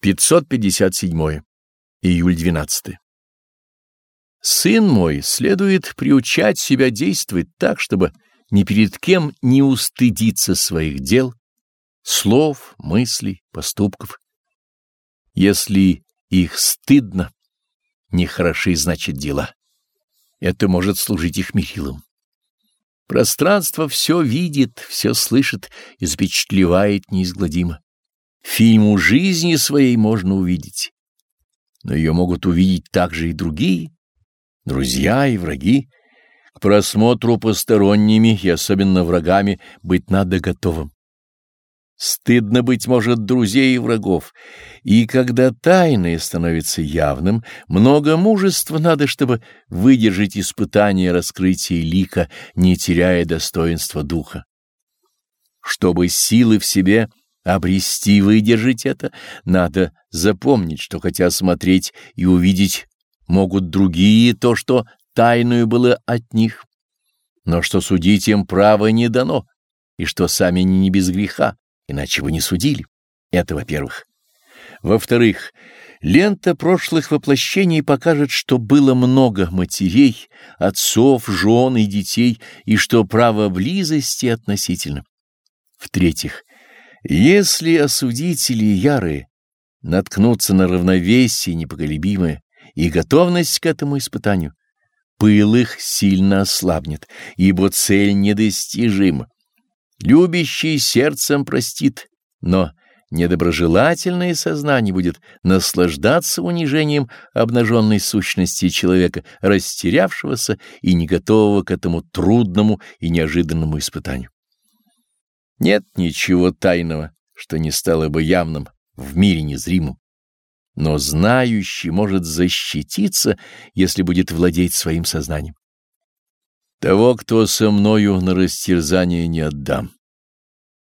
557. Июль 12. Сын мой, следует приучать себя действовать так, чтобы ни перед кем не устыдиться своих дел, слов, мыслей, поступков. Если их стыдно, нехороши значит дела. Это может служить их мерилом. Пространство все видит, все слышит и запечатлевает неизгладимо. Фильму жизни своей можно увидеть, но ее могут увидеть также и другие, друзья и враги. К просмотру посторонними и особенно врагами быть надо готовым. Стыдно, быть может, друзей и врагов, и когда тайное становится явным, много мужества надо, чтобы выдержать испытание раскрытия лика, не теряя достоинства духа. Чтобы силы в себе обрести и выдержать это, надо запомнить, что хотя смотреть и увидеть могут другие то, что тайную было от них, но что судить им право не дано, и что сами они не без греха, иначе бы не судили. Это во-первых. Во-вторых, лента прошлых воплощений покажет, что было много матерей, отцов, жен и детей, и что право близости относительно. В-третьих, если осудители ярые наткнутся на равновесие непоколебимое и готовность к этому испытанию, пыл их сильно ослабнет, ибо цель недостижима. Любящий сердцем простит, но недоброжелательное сознание будет наслаждаться унижением обнаженной сущности человека, растерявшегося и не готового к этому трудному и неожиданному испытанию. Нет ничего тайного, что не стало бы явным в мире незримом. Но знающий может защититься, если будет владеть своим сознанием. Того, кто со мною на растерзание не отдам.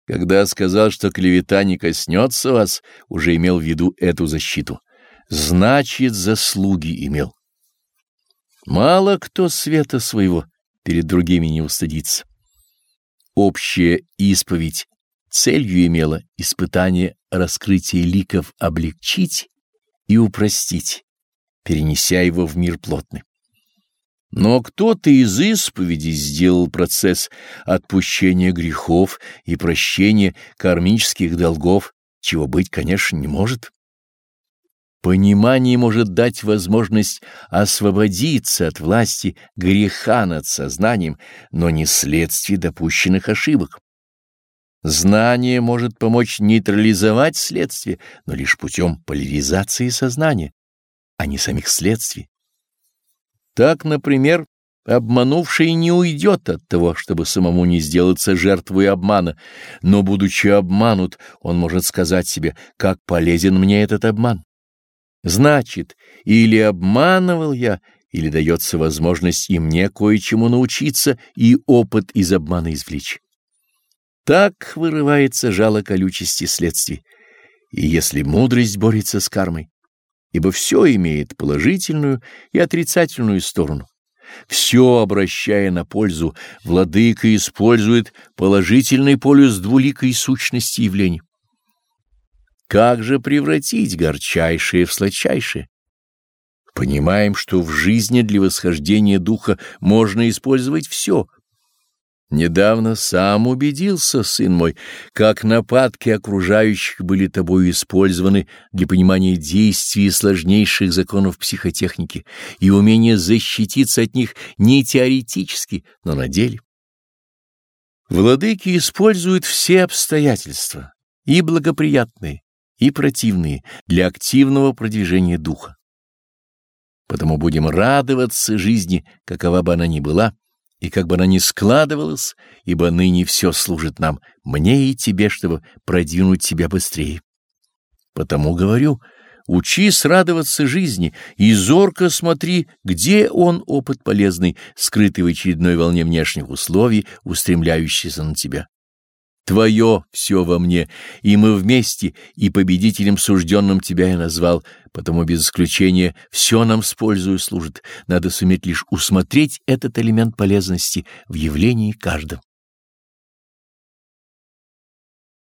Когда сказал, что клевета не коснется вас, уже имел в виду эту защиту. Значит, заслуги имел. Мало кто света своего перед другими не устыдится. Общая исповедь целью имела испытание раскрытия ликов облегчить и упростить, перенеся его в мир плотный. Но кто-то из исповеди сделал процесс отпущения грехов и прощения кармических долгов, чего быть, конечно, не может. Понимание может дать возможность освободиться от власти греха над сознанием, но не следствие допущенных ошибок. Знание может помочь нейтрализовать следствие, но лишь путем поляризации сознания, а не самих следствий. Так, например, обманувший не уйдет от того, чтобы самому не сделаться жертвой обмана, но, будучи обманут, он может сказать себе, как полезен мне этот обман. Значит, или обманывал я, или дается возможность и мне кое-чему научиться и опыт из обмана извлечь. Так вырывается жало колючести следствий, и если мудрость борется с кармой, ибо все имеет положительную и отрицательную сторону. Все, обращая на пользу, владыка использует положительный полюс двуликой сущности явлений. Как же превратить горчайшее в сладчайшее? Понимаем, что в жизни для восхождения духа можно использовать все. Недавно сам убедился, сын мой, как нападки окружающих были тобою использованы для понимания действий сложнейших законов психотехники и умения защититься от них не теоретически, но на деле. Владыки используют все обстоятельства, и благоприятные, и противные для активного продвижения духа. Потому будем радоваться жизни, какова бы она ни была, и как бы она ни складывалась, ибо ныне все служит нам, мне и тебе, чтобы продвинуть тебя быстрее. Потому говорю, учись радоваться жизни и зорко смотри, где он опыт полезный, скрытый в очередной волне внешних условий, устремляющийся на тебя. Твое все во мне, и мы вместе, и победителем сужденным тебя я назвал, потому без исключения все нам с пользою служит. Надо суметь лишь усмотреть этот элемент полезности в явлении каждого.